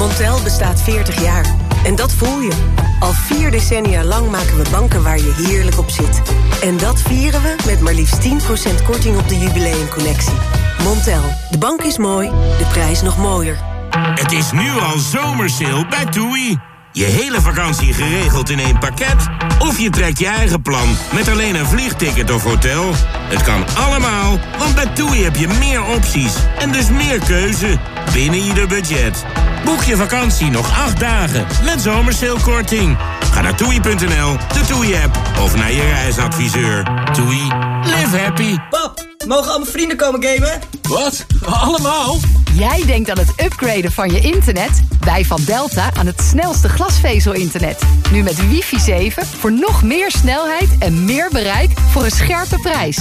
Montel bestaat 40 jaar. En dat voel je. Al vier decennia lang maken we banken waar je heerlijk op zit. En dat vieren we met maar liefst 10% korting op de jubileumcollectie. Montel, de bank is mooi, de prijs nog mooier. Het is nu al zomersale bij TUI. Je hele vakantie geregeld in één pakket? Of je trekt je eigen plan met alleen een vliegticket of hotel? Het kan allemaal, want bij TUI heb je meer opties en dus meer keuze binnen ieder budget. Boek je vakantie nog acht dagen met zomersailkorting. Ga naar toei.nl, de TUI-app of naar je reisadviseur. TUI, live happy. Pap, mogen al mijn vrienden komen gamen? Wat? Allemaal? Jij denkt aan het upgraden van je internet? Wij van Delta aan het snelste glasvezel-internet. Nu met wifi 7 voor nog meer snelheid en meer bereik voor een scherpe prijs.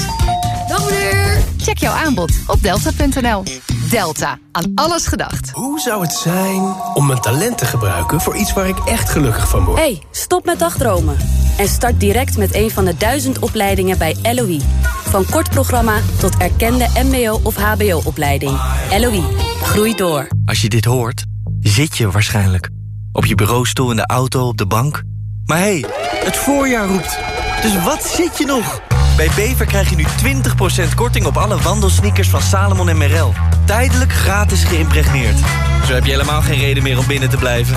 Dag meneer! Check jouw aanbod op delta.nl. Delta, aan alles gedacht. Hoe zou het zijn om mijn talent te gebruiken voor iets waar ik echt gelukkig van word? hey, stop met dagdromen. En start direct met een van de duizend opleidingen bij LOE. Van kort programma tot erkende mbo- of hbo-opleiding. LOE, groei door. Als je dit hoort, zit je waarschijnlijk. Op je bureaustoel, in de auto, op de bank. Maar hé, hey, het voorjaar roept. Dus wat zit je nog? Bij Bever krijg je nu 20% korting op alle wandelsneakers van Salomon en Merrell. Tijdelijk gratis geïmpregneerd. Zo heb je helemaal geen reden meer om binnen te blijven.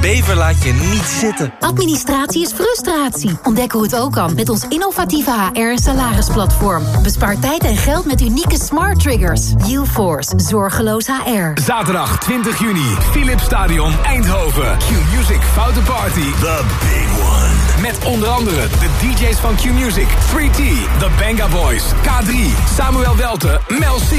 Bever laat je niet zitten. Administratie is frustratie. Ontdek hoe het ook kan met ons innovatieve HR- en salarisplatform. Bespaar tijd en geld met unieke smart triggers. UForce, zorgeloos HR. Zaterdag 20 juni, Philips Stadion Eindhoven. Q-Music Foute Party. The big one. Met onder andere de DJ's van Q-Music, 3T, The Banga Boys, K3, Samuel Welte, Mel C.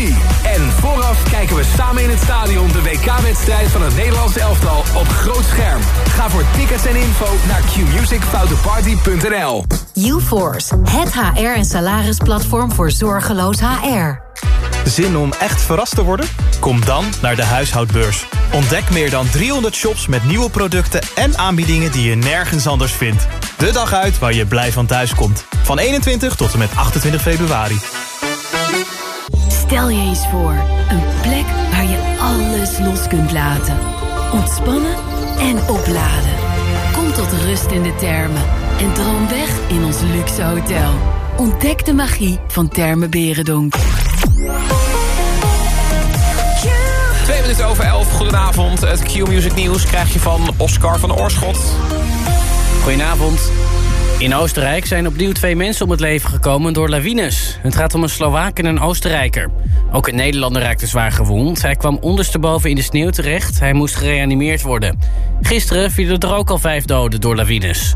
En vooraf kijken we samen in het stadion de WK-wedstrijd van het Nederlandse elftal op groot scherm. Ga voor tickets en info naar qmusicfouteparty.nl. UForce, het HR- en salarisplatform voor zorgeloos HR. Zin om echt verrast te worden? Kom dan naar de huishoudbeurs. Ontdek meer dan 300 shops met nieuwe producten en aanbiedingen die je nergens anders vindt. De dag uit waar je blij van thuis komt. Van 21 tot en met 28 februari. Stel je eens voor, een plek waar je alles los kunt laten. Ontspannen en opladen. Kom tot rust in de termen en droom weg in ons luxe hotel. Ontdek de magie van Termen Berendonk. Twee minuten over elf, goedenavond. Het Q-Music Nieuws krijg je van Oscar van Oorschot. Goedenavond. In Oostenrijk zijn opnieuw twee mensen om het leven gekomen door lawines. Het gaat om een Slovaak en een Oostenrijker. Ook een Nederlander raakte zwaar gewond. Hij kwam ondersteboven in de sneeuw terecht. Hij moest gereanimeerd worden. Gisteren vielen er ook al vijf doden door lawines.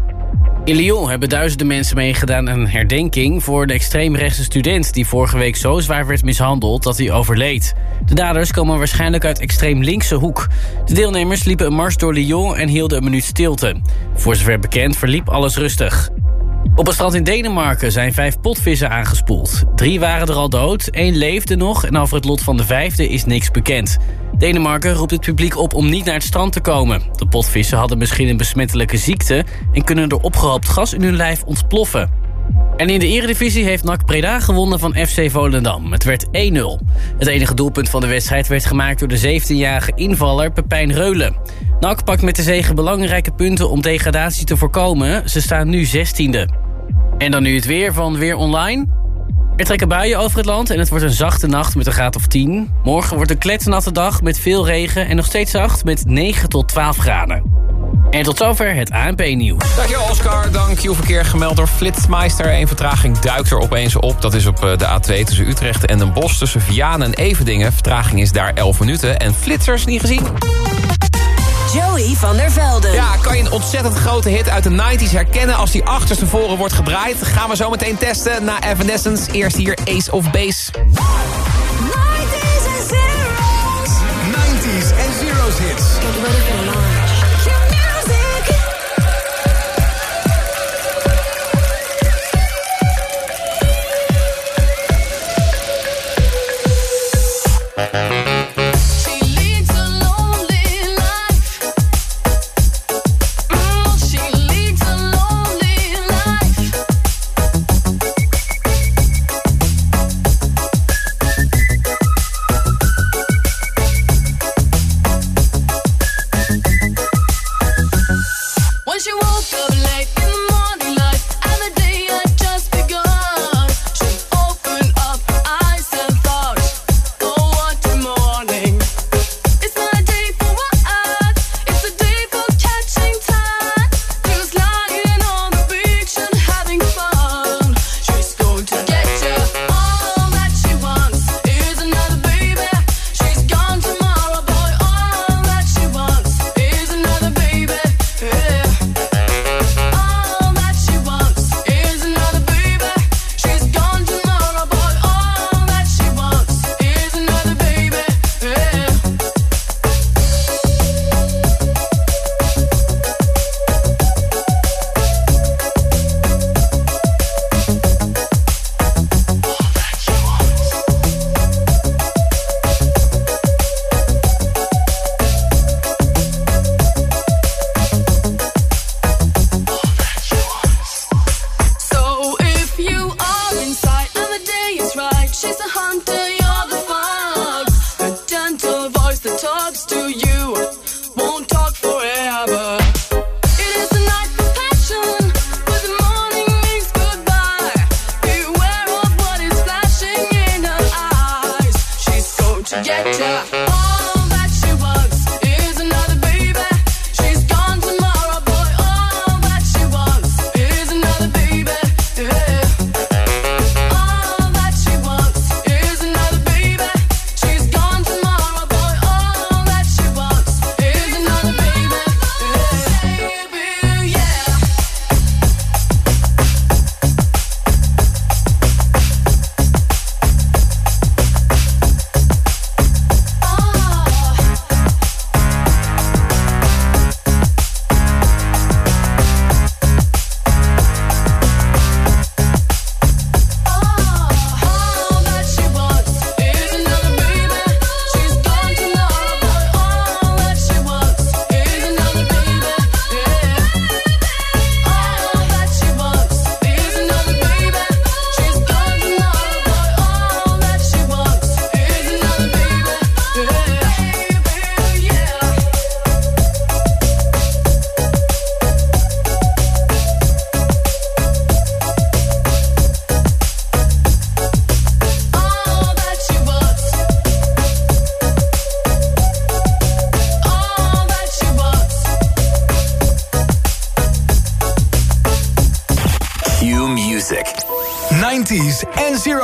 In Lyon hebben duizenden mensen meegedaan aan een herdenking... voor de extreemrechtse student die vorige week zo zwaar werd mishandeld dat hij overleed. De daders komen waarschijnlijk uit extreem linkse hoek. De deelnemers liepen een mars door Lyon en hielden een minuut stilte. Voor zover bekend verliep alles rustig. Op het strand in Denemarken zijn vijf potvissen aangespoeld. Drie waren er al dood, één leefde nog... en over het lot van de vijfde is niks bekend. Denemarken roept het publiek op om niet naar het strand te komen. De potvissen hadden misschien een besmettelijke ziekte... en kunnen door opgehoopt gas in hun lijf ontploffen. En in de eredivisie heeft NAC Breda gewonnen van FC Volendam. Het werd 1-0. Het enige doelpunt van de wedstrijd werd gemaakt door de 17-jarige invaller Pepijn Reulen. NAC pakt met de zegen belangrijke punten om degradatie te voorkomen. Ze staan nu 16e. En dan nu het weer van Weer Online. Er trekken buien over het land en het wordt een zachte nacht met een graad of 10. Morgen wordt een kletsnatte dag met veel regen en nog steeds zacht met 9 tot 12 graden. En tot zover het ANP-nieuws. Dankjewel Oscar, dank je verkeer gemeld door Flitsmeister. Een vertraging duikt er opeens op. Dat is op eh, de A2 tussen Utrecht en Den Bosch. Tussen Vianen en Everdingen. Vertraging is daar 11 minuten. En flitsers niet gezien? Joey van der Velden. Ja, kan je een ontzettend grote hit uit de 90s herkennen als die achterstevoren wordt gedraaid? Gaan we zo meteen testen na Evanescence. Eerst hier Ace of Base. 90s and zeros. 90s and zeros hits. Get ready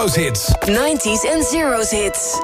Zero's hits. 90s en Zero's hits.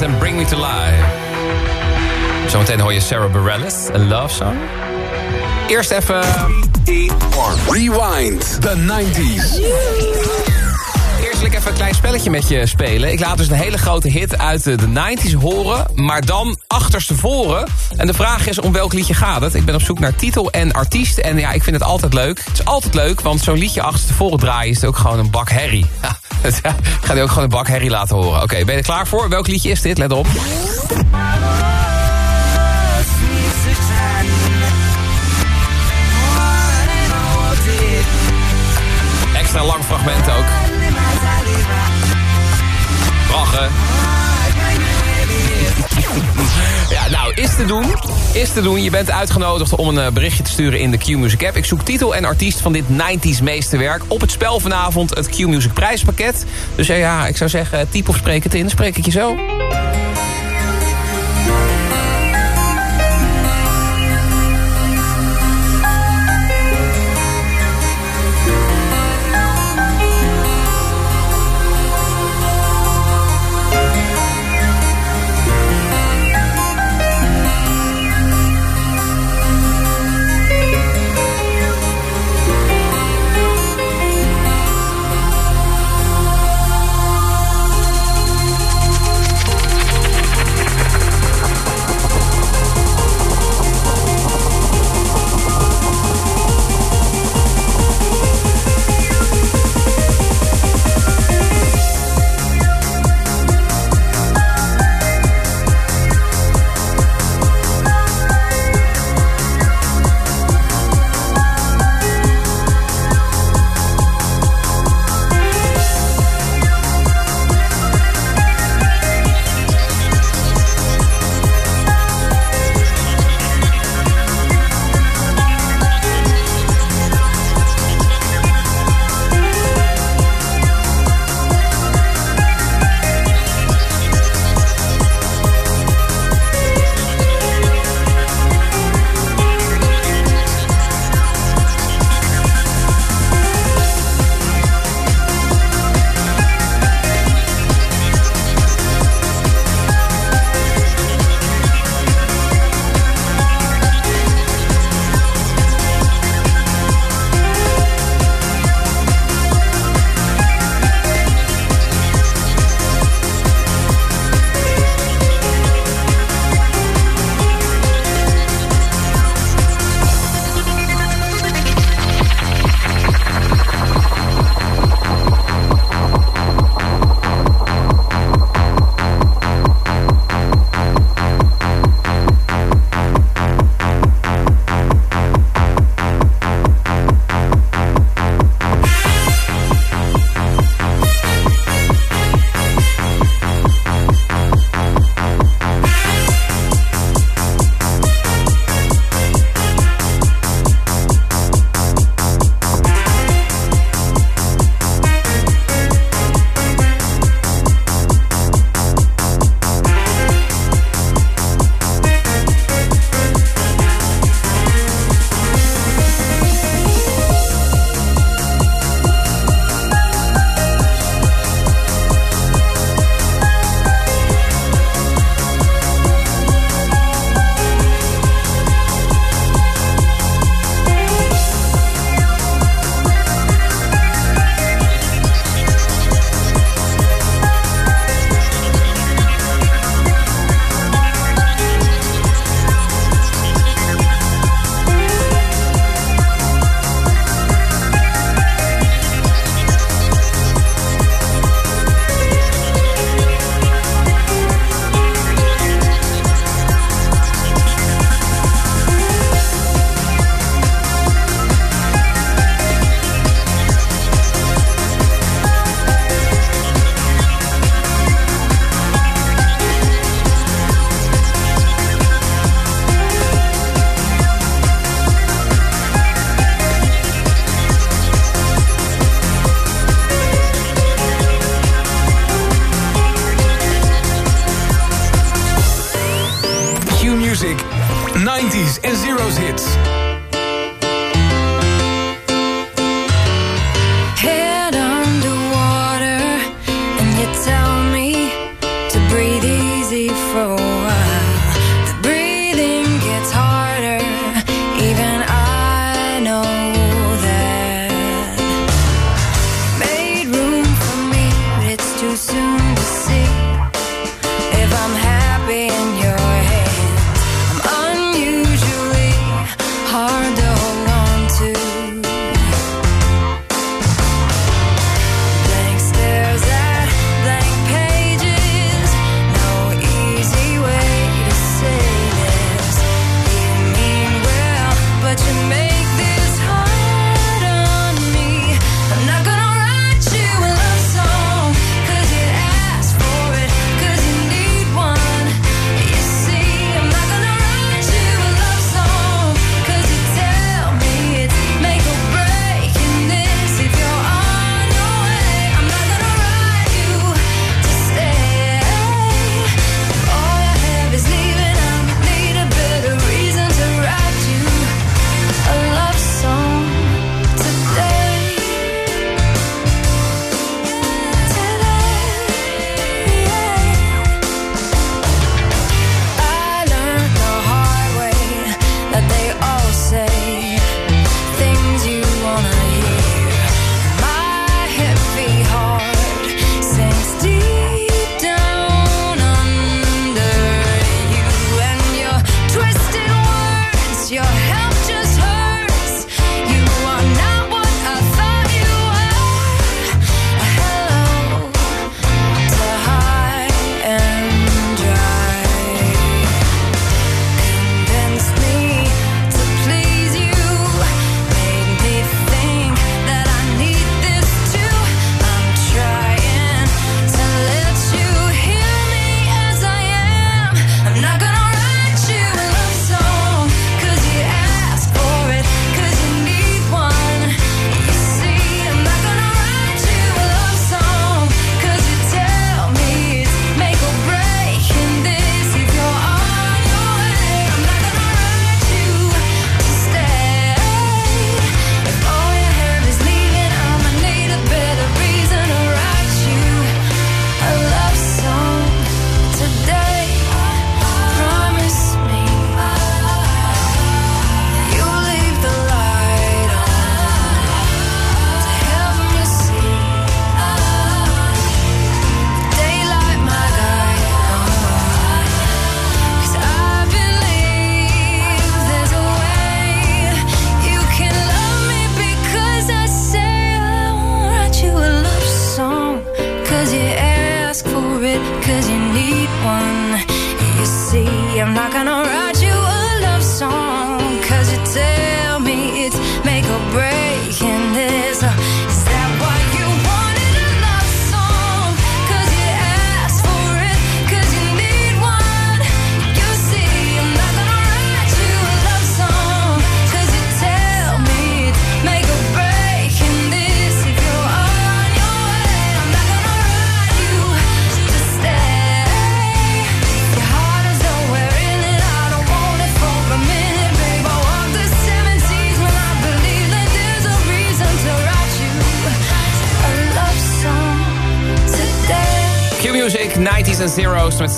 En Bring Me To Life. Zometeen hoor je Sarah Bareilles, een love song. Eerst even... Rewind, the 90s. Eerst wil ik even een klein spelletje met je spelen. Ik laat dus een hele grote hit uit de 90s horen, maar dan achterstevoren. En de vraag is om welk liedje gaat het? Ik ben op zoek naar titel en artiest. En ja, ik vind het altijd leuk. Het is altijd leuk, want zo'n liedje achterstevoren draaien is ook gewoon een bak herrie. Ik ga die ook gewoon een bak herrie laten horen. Oké, ben je er klaar voor? Welk liedje is dit? Let op. Extra lang fragment ook. Lachen. Is te doen. Is te doen. Je bent uitgenodigd om een eh, berichtje te sturen in de Q-Music app. Ik zoek titel en artiest van dit 90s meesterwerk. Op het spel vanavond het Q-Music prijspakket. Dus ja, ik zou zeggen, typ of spreek het in. Spreek ik je zo.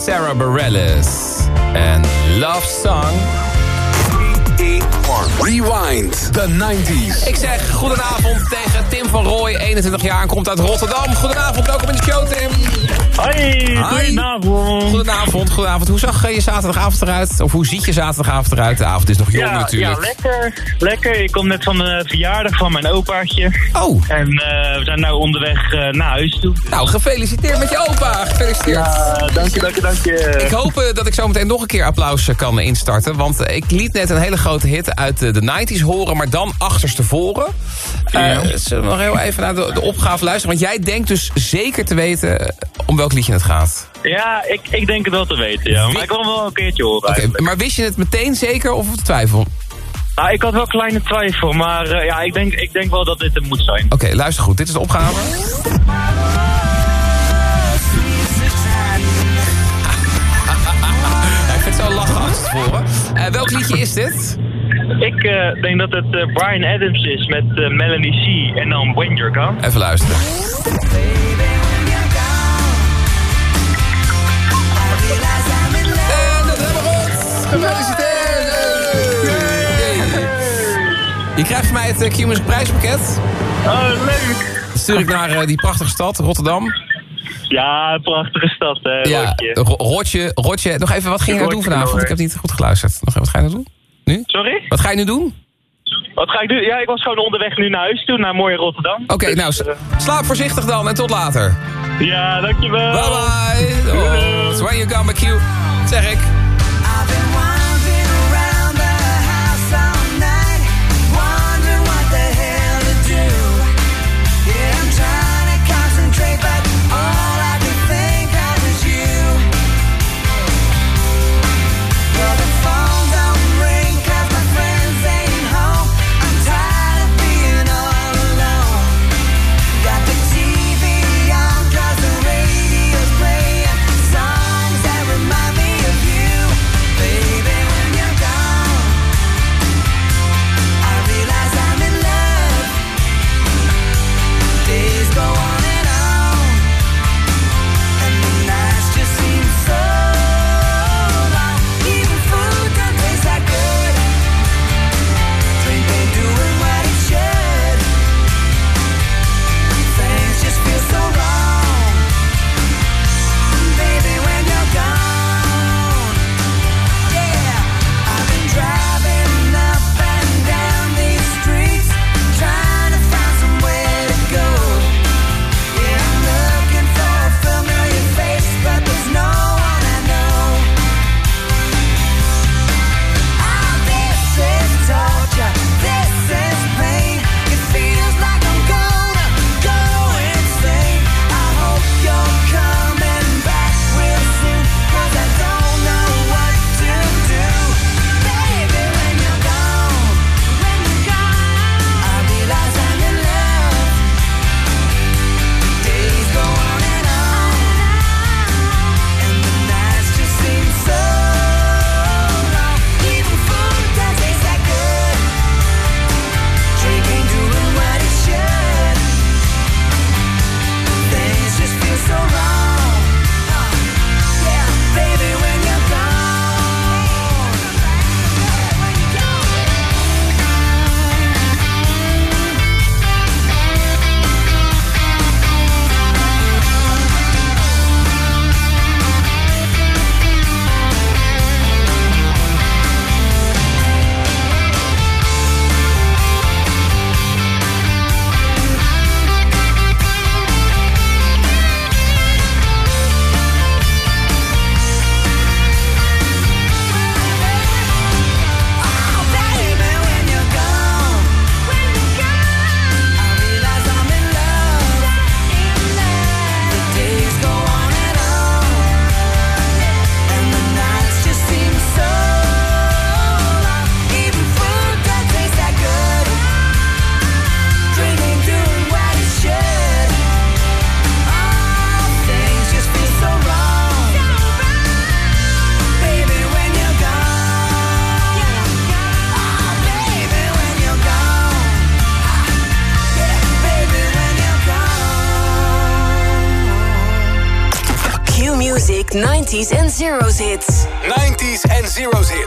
Sarah Bareilles. En Love Song. Rewind, the 90s. Ik zeg goedenavond tegen Tim van Rooij, 21 jaar en komt uit Rotterdam. Zaterdagavond eruit? Of hoe ziet je zaterdagavond eruit? De avond is nog jong ja, natuurlijk. Ja, lekker. Lekker. Ik kom net van de verjaardag van mijn opaatje. Oh. En eh, we zijn nu onderweg eh, naar huis toe. Nou, gefeliciteerd met je opa. Gefeliciteerd. Ja, dank je, dank je, dank je. Ik hoop eh, dat ik zo meteen nog een keer applaus kan instarten. Want ik liet net een hele grote hit uit eh, de 90s horen, maar dan achterstevoren. Ja. Zullen we nog heel even naar de, de opgave luisteren? Want jij denkt dus zeker te weten om welk liedje het gaat. Ja, ik, ik denk het wel te weten, ja. Maar ik wil hem wel een keertje horen. Oké, maar wist je het meteen zeker of op twijfel? Nou, ik had wel kleine twijfel, maar eh, ja, ik denk, ik denk wel dat dit het moet zijn. Oké, luister goed. Dit is de opgave. Ja, ik vind het zo lachen achterstevoren. Eh welk liedje is dit? Ik eh, denk dat het eh, Brian Adams is met eh, Melanie C. En dan When You're Gone. Even luisteren. En Gefeliciteerd. Je krijgt van mij het Q-Music prijspakket. Oh, leuk. Dat stuur ik naar eh, die prachtige stad, Rotterdam. Ja, prachtige stad, hè. Ja, Rotje. Ro- Rotje, Rotje. Nog even, wat ging je nou doen vanavond? Ik heb niet goed geluisterd. Nog even, wat ga je nou doen? Nu? Sorry? Wat ga je nu doen? Wat ga ik doen? Ja, ik was gewoon onderweg nu naar huis toe, naar mooie Rotterdam. Oké, Dus, nou, eh, slaap voorzichtig dan en tot later. ja, dankjewel. Bye bye. Oh, it's when you come back, Q. Zeg ik. Q Hits. 90s en Zeros hits.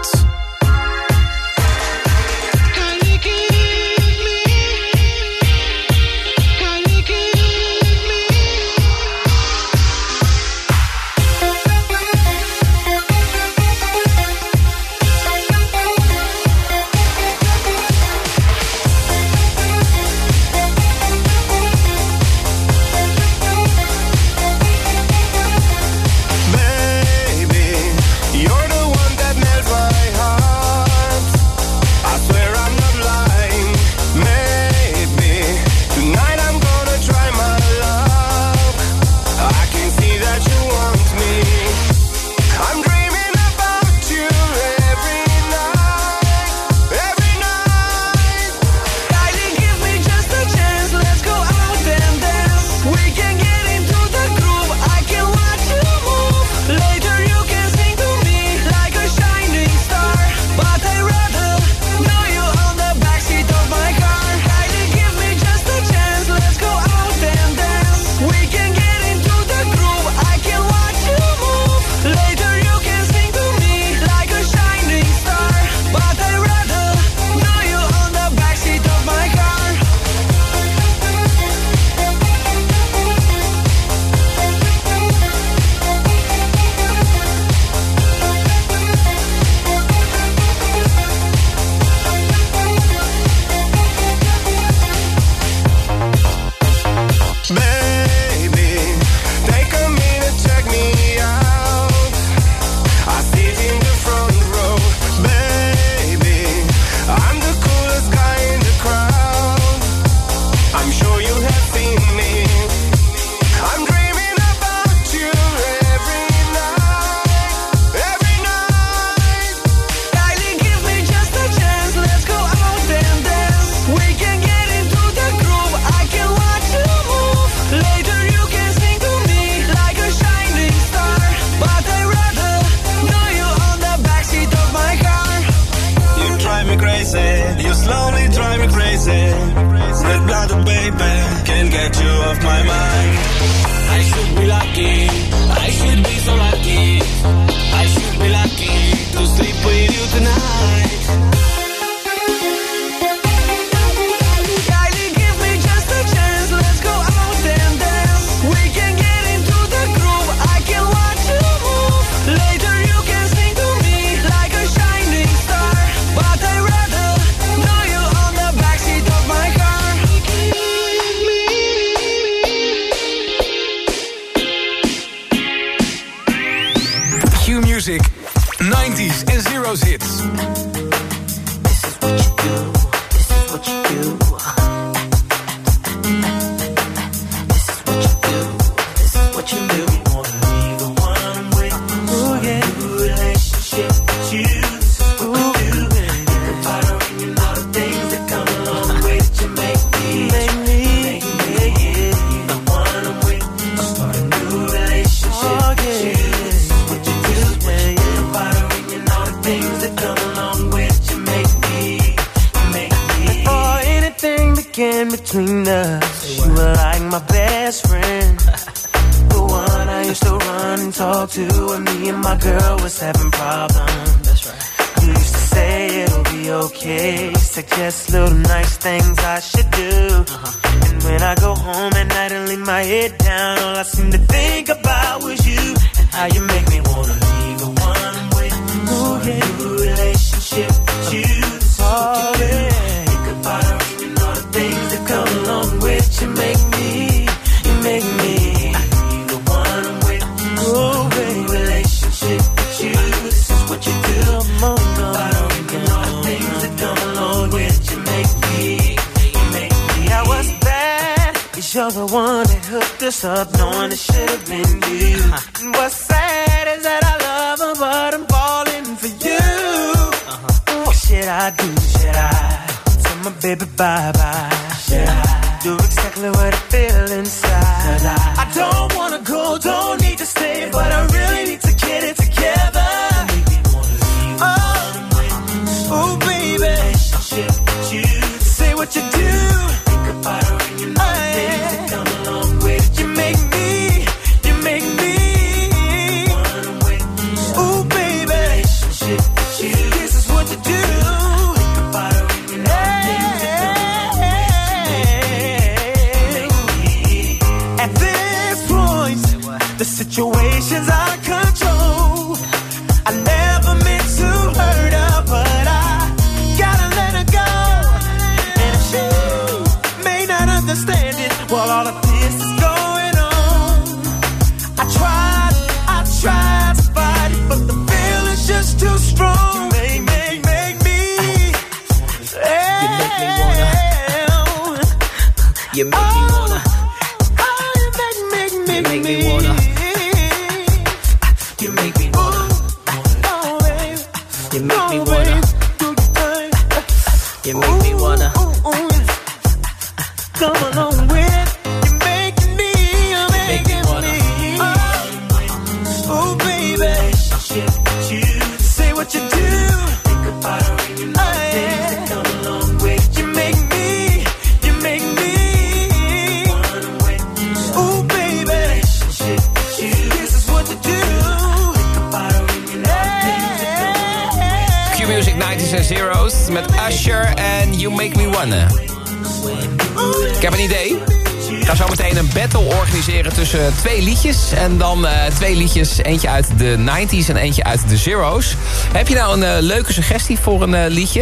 En dan eh, twee liedjes, eentje uit de 90s en eentje uit de Zero's. Heb je nou een eh, leuke suggestie voor een eh, liedje?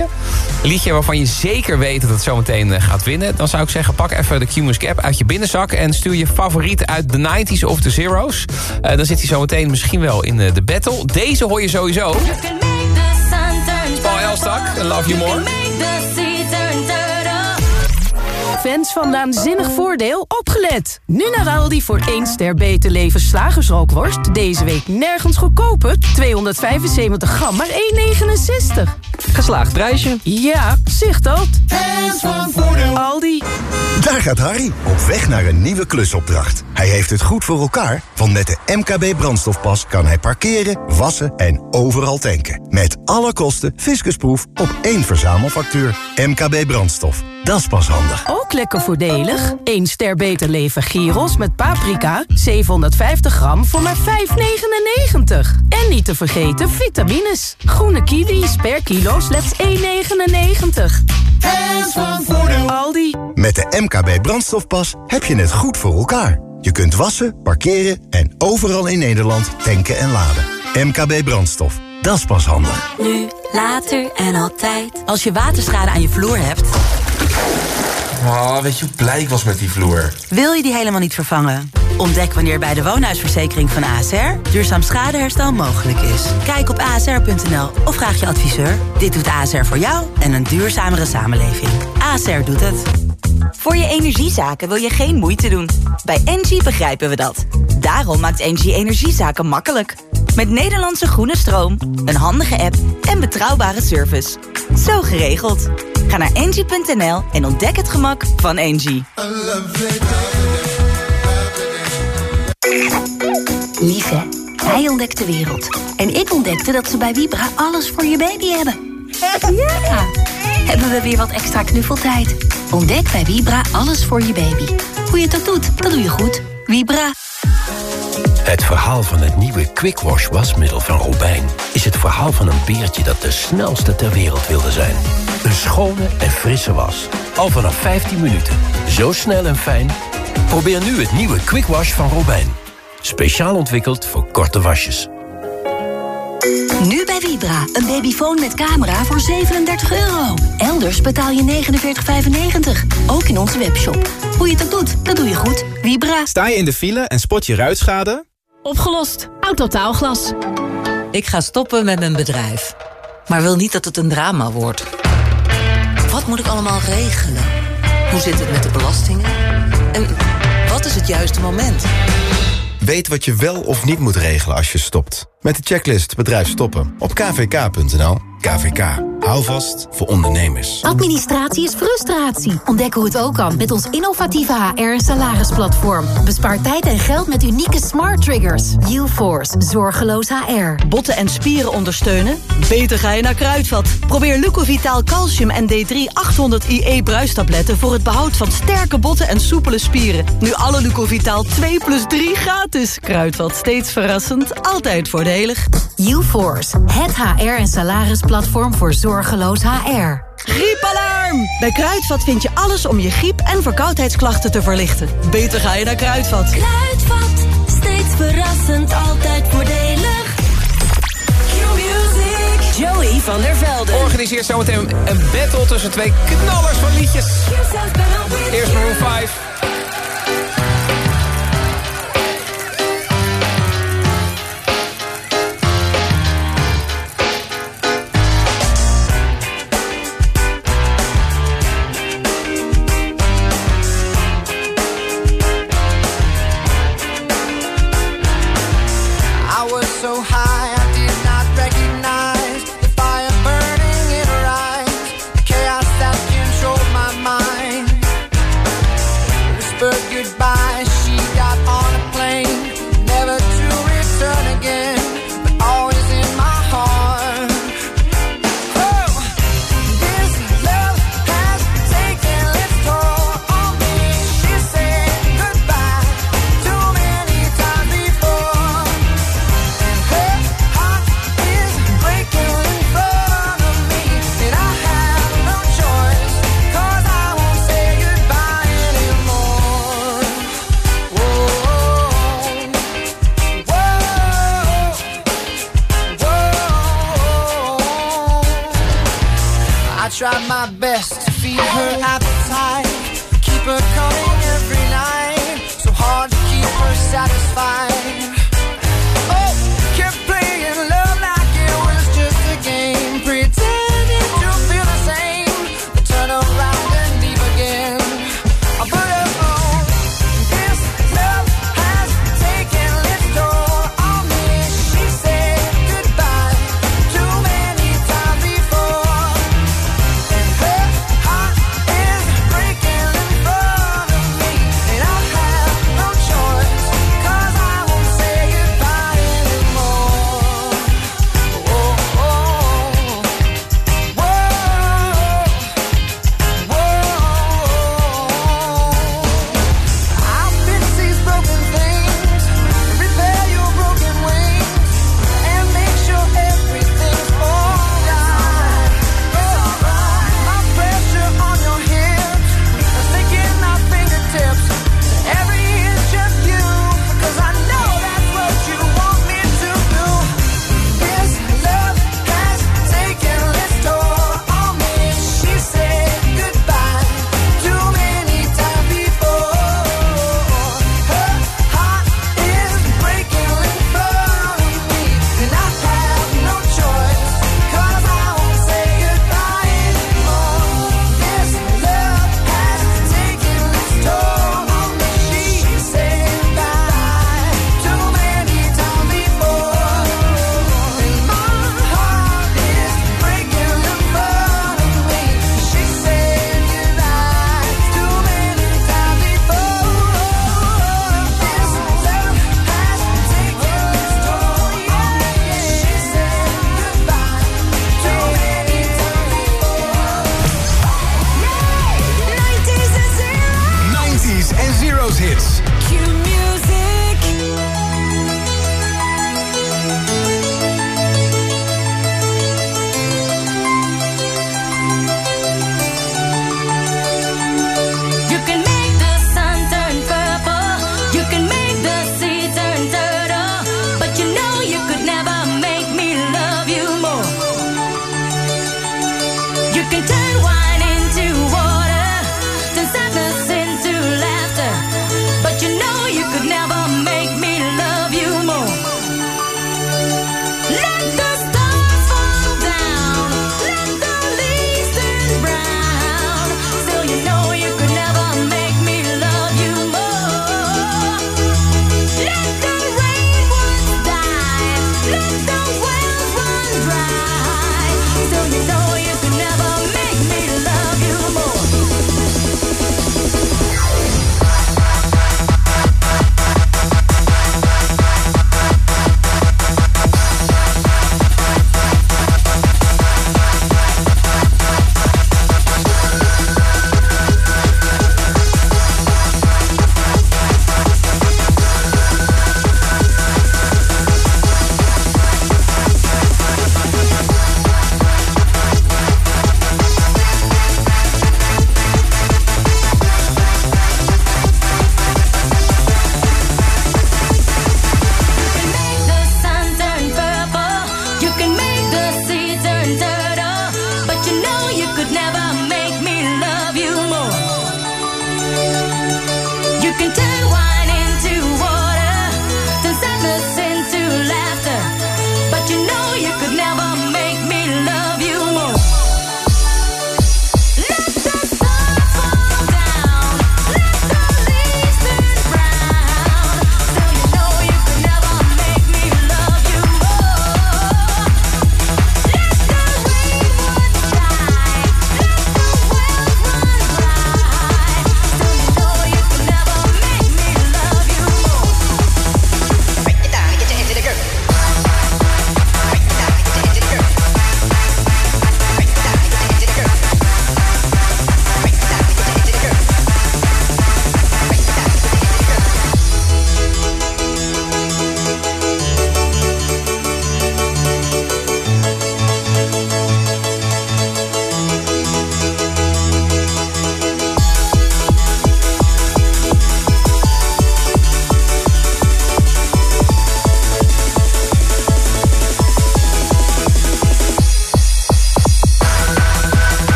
Een liedje waarvan je zeker weet dat het zometeen gaat winnen. Dan zou ik zeggen, pak even de Cumulus Cap uit je binnenzak... en stuur je favoriet uit de 90s of de Zero's. dan zit hij zometeen misschien wel in de battle. Deze hoor je sowieso. Paul Elstak, Love You More fans van Naanzinnig Voordeel, opgelet! Nu naar Aldi voor 1 ster beter leven slagersrookworst. Deze week nergens goedkoper. 275 gram, maar 1,69. Geslaagd prijsje. Ja, zicht dat. Hands van Voordeel. Aldi. Daar gaat Harry, op weg naar een nieuwe klusopdracht. Hij heeft het goed voor elkaar, want met de MKB brandstofpas kan hij parkeren, wassen en overal tanken. Met alle kosten fiscusproef op één verzamelfactuur. MKB brandstof. Dat is pas handig. Ook lekker voordelig. 1 ster beter leven gyros met paprika. 750 gram voor maar 5,99. En niet te vergeten vitamines. Groene kiwis per kilo kilo slechts 1,99. Hands van voordeel. Aldi. Met de MKB brandstofpas heb je het goed voor elkaar. Je kunt wassen, parkeren en overal in Nederland tanken en laden. MKB brandstof. Dat is pas handig. Nu, later en altijd. Als je waterschade aan je vloer hebt Oh, weet je hoe blij ik was met die vloer? Wil je die helemaal niet vervangen? Ontdek wanneer bij de woonhuisverzekering van ASR duurzaam schadeherstel mogelijk is. Kijk op asr.nl of vraag je adviseur. Dit doet ASR voor jou en een duurzamere samenleving. ASR doet het. Voor je energiezaken wil je geen moeite doen. Bij Engie begrijpen we dat. Daarom maakt Engie energiezaken makkelijk. Met Nederlandse groene stroom, een handige app en betrouwbare service. Zo geregeld. Ga naar engie.nl en ontdek het gemak van Engie. Lief hè? Hij ontdekt de wereld. En ik ontdekte dat ze bij Vibra alles voor je baby hebben. Ja! Hebben we weer wat extra knuffeltijd. Ontdek bij Vibra alles voor je baby. Hoe je ook doet, dat doe je goed. Vibra. Het verhaal van het nieuwe Quick Wash wasmiddel van Robijn... is het verhaal van een beertje dat de snelste ter wereld wilde zijn. Een schone en frisse was. Al vanaf 15 minuten. Zo snel en fijn. Probeer nu het nieuwe Quick Wash van Robijn. Speciaal ontwikkeld voor korte wasjes. Nu bij Vibra. Een babyfoon met camera voor 37 euro. Elders betaal je 49,95. Ook in onze webshop. Hoe je het ook doet, dat doe je goed. Vibra. Sta je in de file en spot je ruitschade? Opgelost. Autotaalglas. Ik ga stoppen met mijn bedrijf. Maar wil niet dat het een drama wordt. Wat moet ik allemaal regelen? Hoe zit het met de belastingen? En wat is het juiste moment? Weet wat je wel of niet moet regelen als je stopt. Met de checklist Bedrijf Stoppen op kvk.nl. KVK. Hou vast voor ondernemers. Administratie is frustratie. Ontdek hoe het ook kan met ons innovatieve HR- en salarisplatform. Bespaar tijd en geld met unieke smart triggers. UForce. Zorgeloos HR. Botten en spieren ondersteunen? Beter ga je naar Kruidvat. Probeer Lucovitaal Calcium en D3 800 IE bruistabletten... voor het behoud van sterke botten en soepele spieren. Nu alle Lucovitaal 2 plus 3 gratis. Kruidvat, steeds verrassend, altijd voordelig. UForce. Het HR- en salarisplatform voor zorgeloos HR. Griepalarm! Bij Kruidvat vind je alles om je griep- en verkoudheidsklachten te verlichten. Beter ga je naar Kruidvat. Kruidvat, steeds verrassend, altijd voordelig. Q-music. Joey van der Velde. Organiseert zometeen een battle tussen twee knallers van liedjes. Eerst Maroon 5.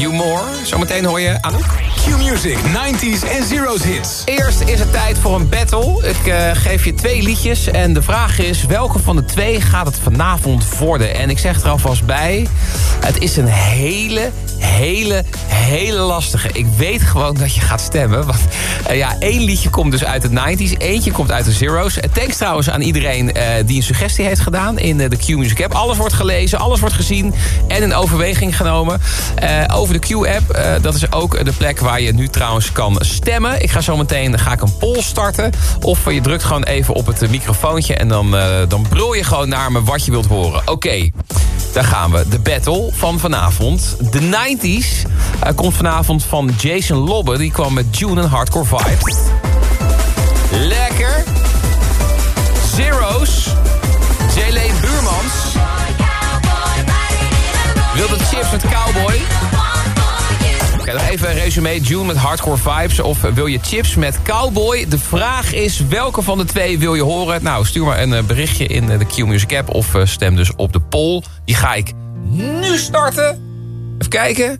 You More. Zometeen hoor je Anouk. Q-Music, 90s en Zero's hits. Eerst is het tijd voor een battle. Ik eh, geef je twee liedjes en de vraag is... welke van de twee gaat het vanavond worden? En ik zeg er alvast bij... het is een hele, hele, hele lastige. Ik weet gewoon dat je gaat stemmen. Want eh, ja, één liedje komt dus uit de 90s. Eentje komt uit de Zero's. Eh, thanks trouwens aan iedereen eh, die een suggestie heeft gedaan... in de Q-Music app. Alles wordt gelezen, alles wordt gezien en in overweging genomen. Over de Q-app, dat is ook de plek waar je nu trouwens kan stemmen. Ik ga zo meteen ga ik een poll starten. Of je drukt gewoon even op het microfoontje... en dan, dan brul je gewoon naar me wat je wilt horen. Oké, daar gaan we. De battle van vanavond. De 90s eh, komt vanavond van Jason Lobbe. Die kwam met June en Hardcore Vibes. Lekker. Zero's. Jelen Buurmans. Wilde chips met Cowboy. Oké, een resume. June met Hardcore Vibes. Of wil je chips met Cowboy? De vraag is welke van de twee wil je horen? Nou, stuur maar een eh, berichtje in eh, de Q-Music app. Of eh, stem dus op de poll. Die ga ik nu starten. Even kijken.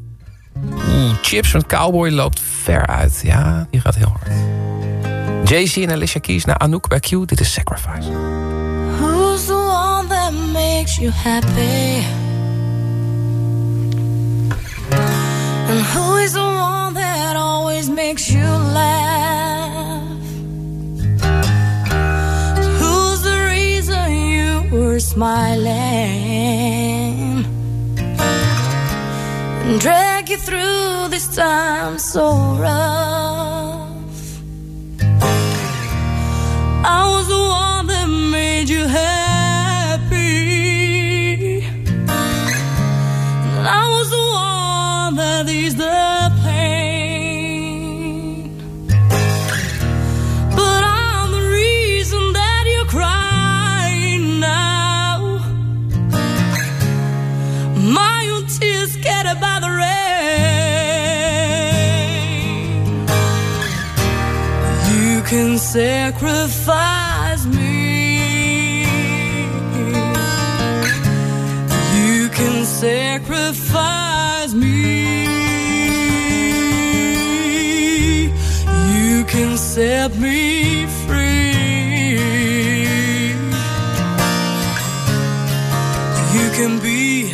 Oeh, chips met Cowboy loopt ver uit. Ja, die gaat heel hard. Jay-Z en Alicia Keys naar Anouk bij Q. Dit is Sacrifice. Who's the one that makes you happy? And who is the one that always makes you laugh? Who's the reason you were smiling? And drag you through this time so rough. I was the one that made you happy. Can sacrifice me. You can sacrifice me. You can set me free. You can be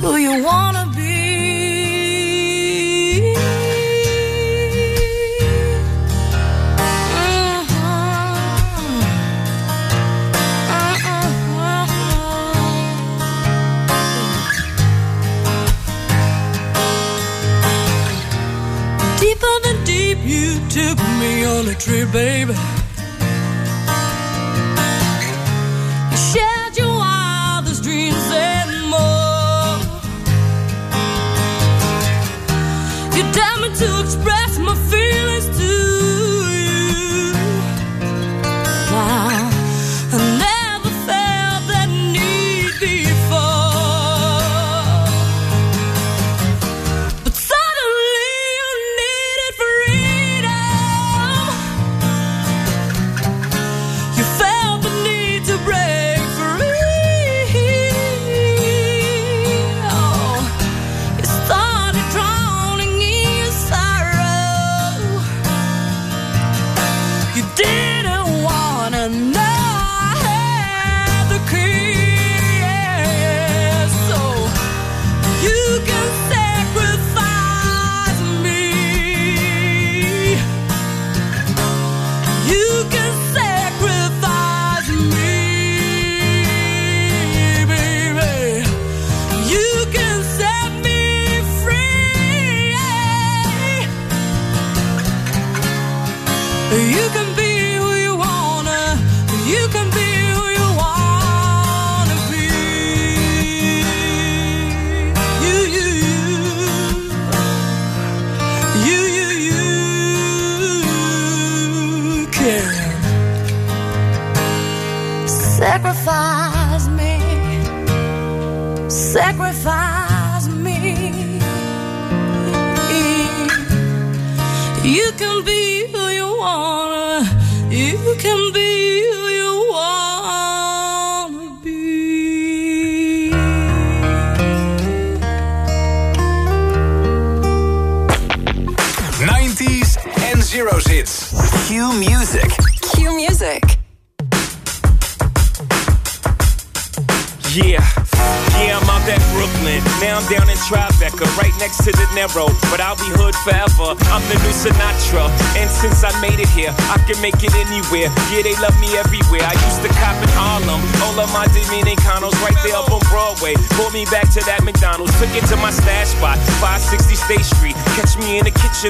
who you wanna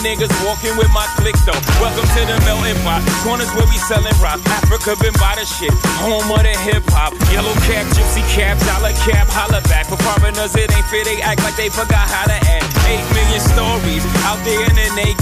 Niggas walking with my click though. Welcome to the melting pot. Corners where we selling rock. Africa been by the shit. Home of the hip hop. Yellow cap, gypsy cap, dollar cap, holla back. For foreigners, it ain't fair. They act like they forgot how to act. Eight million stories out there in the naked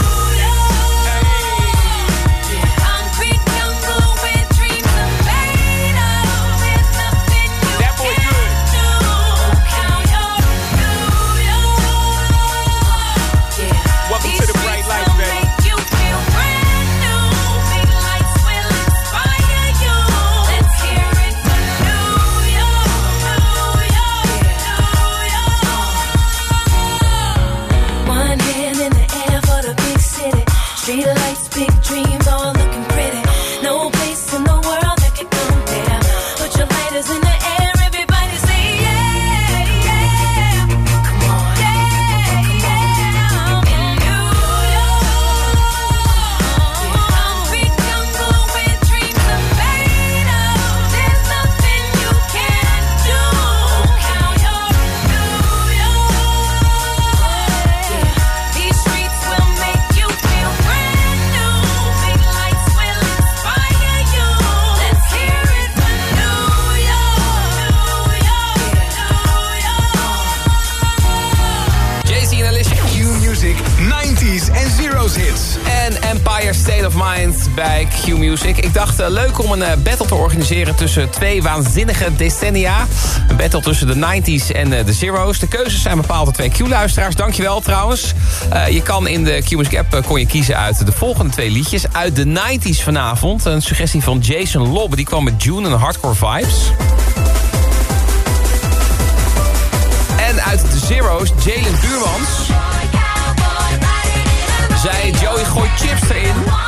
Mind bij Q Music. Ik dacht eh, leuk om een eh, battle te organiseren tussen twee waanzinnige decennia. Een battle tussen de 90s en eh, de Zero's. De keuzes zijn bepaald door twee Q-luisteraars. Dankjewel trouwens. Je kan in de Q Music app kon je kiezen uit de volgende twee liedjes. Uit de 90s vanavond. Een suggestie van Jason Lobb. Die kwam met June en Hardcore Vibes. En uit de Zero's, Jalen Buurmans. Zij Joey gooit chips erin.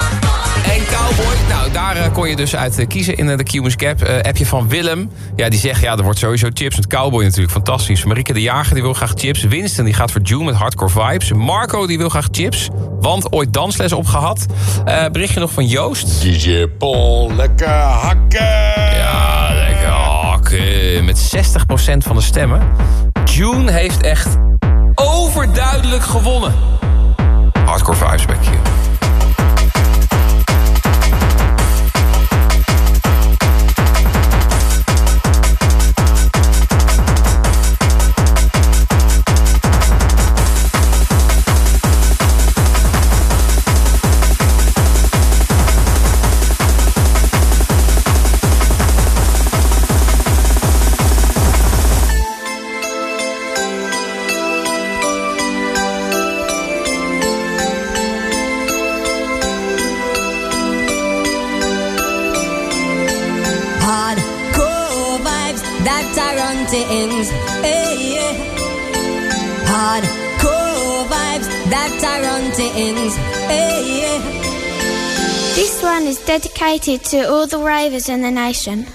Cowboy. Nou, daar eh, kon je dus uit eh, kiezen in eh, de Q-Music app. Eh, appje van Willem. Ja, die zegt, ja, er wordt sowieso chips met Cowboy natuurlijk. Fantastisch. Marieke de Jager, die wil graag chips. Winston, die gaat voor June met hardcore vibes. Marco, die wil graag chips. Want ooit dansles opgehad. Eh berichtje nog van Joost. DJ Paul, lekker hakken. Ja, lekker hakken. Met 60% van de stemmen. June heeft echt overduidelijk gewonnen. Hardcore vibes bij is dedicated to all the ravers in the nation.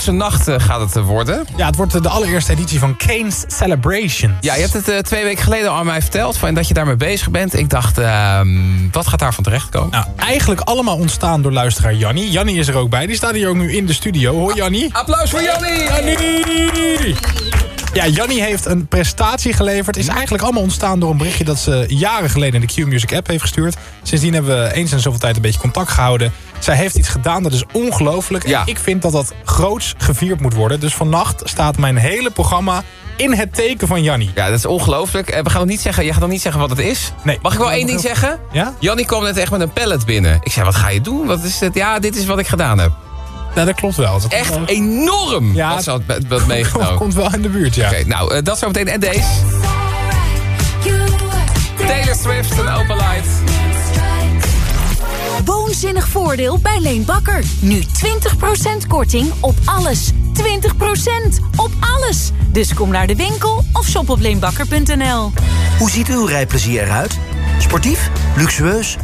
Grootste nacht eh, gaat het eh, worden. Ja, het wordt de allereerste editie van Kane's Celebration. Ja, je hebt het eh, twee weken geleden al aan mij verteld... Van dat je daarmee bezig bent. Ik dacht, ehm, wat gaat daarvan terechtkomen? Nou, eigenlijk allemaal ontstaan door luisteraar Jannie. Jannie is er ook bij. Die staat hier ook nu in de studio. Hoi Jannie. Applaus voor Jannie! Jannie! Ja, Jannie heeft een prestatie geleverd. Is eigenlijk allemaal ontstaan door een berichtje dat ze jaren geleden in de Q-Music app heeft gestuurd. Sindsdien hebben we eens en zoveel tijd een beetje contact gehouden. Zij heeft iets gedaan, dat is ongelooflijk. En ik vind dat dat groots gevierd moet worden. Dus vannacht staat mijn hele programma in het teken van Jannie. Ja, dat is ongelooflijk. Eh, We gaan het niet zeggen, je gaat nog niet zeggen wat het is. Nee. Mag ik wel één ding zeggen? Ja? Jannie kwam net echt met een pallet binnen. Ik zei, wat ga je doen? Wat is het? Ja, dit is wat ik gedaan heb. Ja, dat klopt wel. Dat Echt enorm Ja, wat ze had wat meegenomen. komt wel in de buurt, ja. Oké, nou, eh, dat zo meteen. En deze. Taylor Swift en Open Light. Woonzinnig voordeel bij Leen Bakker. Nu 20% korting op alles. 20% op alles. Dus kom naar de winkel of shop op leenbakker.nl. Hoe ziet uw rijplezier eruit? Sportief, luxueus